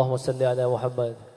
اللهم صل على محمد.